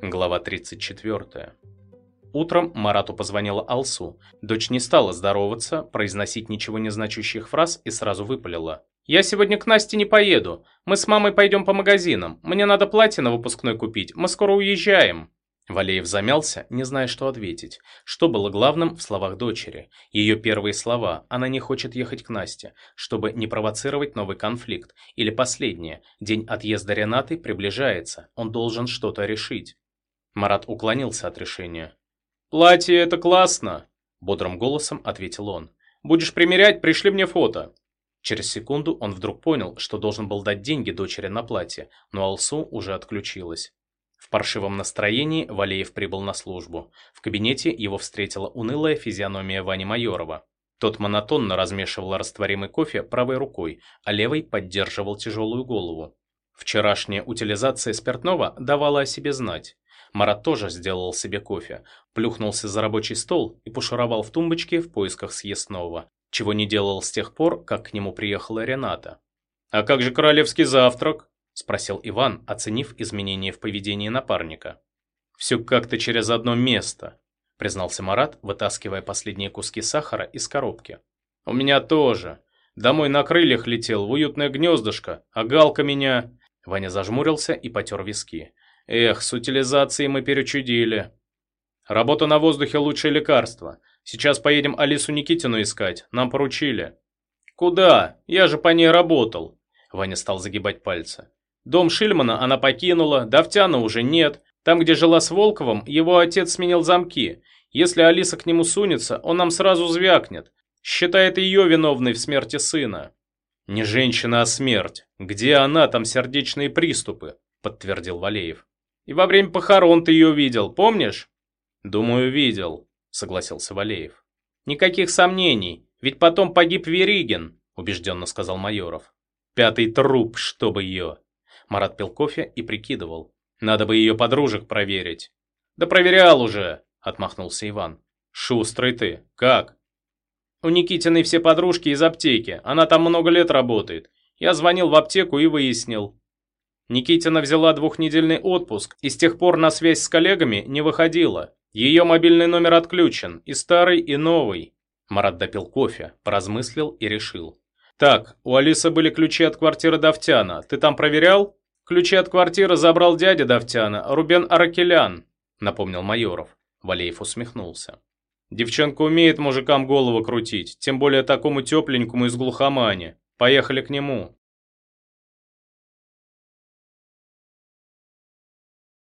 Глава 34. Утром Марату позвонила Алсу. Дочь не стала здороваться, произносить ничего не значащих фраз и сразу выпалила. «Я сегодня к Насте не поеду. Мы с мамой пойдем по магазинам. Мне надо платье на выпускной купить. Мы скоро уезжаем». Валеев замялся, не зная, что ответить. Что было главным в словах дочери? Ее первые слова «она не хочет ехать к Насте», чтобы не провоцировать новый конфликт. Или последнее «день отъезда Ренаты приближается, он должен что-то решить». Марат уклонился от решения. «Платье – это классно!» – бодрым голосом ответил он. «Будешь примерять, пришли мне фото». Через секунду он вдруг понял, что должен был дать деньги дочери на платье, но Алсу уже отключилась. В паршивом настроении Валеев прибыл на службу. В кабинете его встретила унылая физиономия Вани Майорова. Тот монотонно размешивал растворимый кофе правой рукой, а левой поддерживал тяжелую голову. Вчерашняя утилизация спиртного давала о себе знать. Марат тоже сделал себе кофе, плюхнулся за рабочий стол и пошуровал в тумбочке в поисках съестного, чего не делал с тех пор, как к нему приехала Рената. «А как же королевский завтрак?» – спросил Иван, оценив изменения в поведении напарника. «Все как-то через одно место», – признался Марат, вытаскивая последние куски сахара из коробки. «У меня тоже. Домой на крыльях летел, в уютное гнездышко, а Галка меня...» Ваня зажмурился и потер виски. «Эх, с утилизацией мы перечудили. Работа на воздухе – лучшее лекарство. Сейчас поедем Алису Никитину искать, нам поручили». «Куда? Я же по ней работал», – Ваня стал загибать пальцы. Дом Шильмана она покинула, Давтяна уже нет. Там, где жила с Волковым, его отец сменил замки. Если Алиса к нему сунется, он нам сразу звякнет. Считает ее виновной в смерти сына. Не женщина, а смерть. Где она, там сердечные приступы, подтвердил Валеев. И во время похорон ты ее видел, помнишь? Думаю, видел, согласился Валеев. Никаких сомнений, ведь потом погиб Веригин, убежденно сказал Майоров. Пятый труп, чтобы ее. Марат пил кофе и прикидывал. Надо бы ее подружек проверить. Да проверял уже, отмахнулся Иван. Шустрый ты. Как? У Никитиной все подружки из аптеки. Она там много лет работает. Я звонил в аптеку и выяснил. Никитина взяла двухнедельный отпуск и с тех пор на связь с коллегами не выходила. Ее мобильный номер отключен, и старый, и новый. Марат допил кофе, поразмыслил и решил. «Так, у Алисы были ключи от квартиры Давтяна. Ты там проверял?» «Ключи от квартиры забрал дядя Давтяна, Рубен Аракелян», — напомнил Майоров. Валеев усмехнулся. «Девчонка умеет мужикам голову крутить, тем более такому тепленькому из глухомани. Поехали к нему».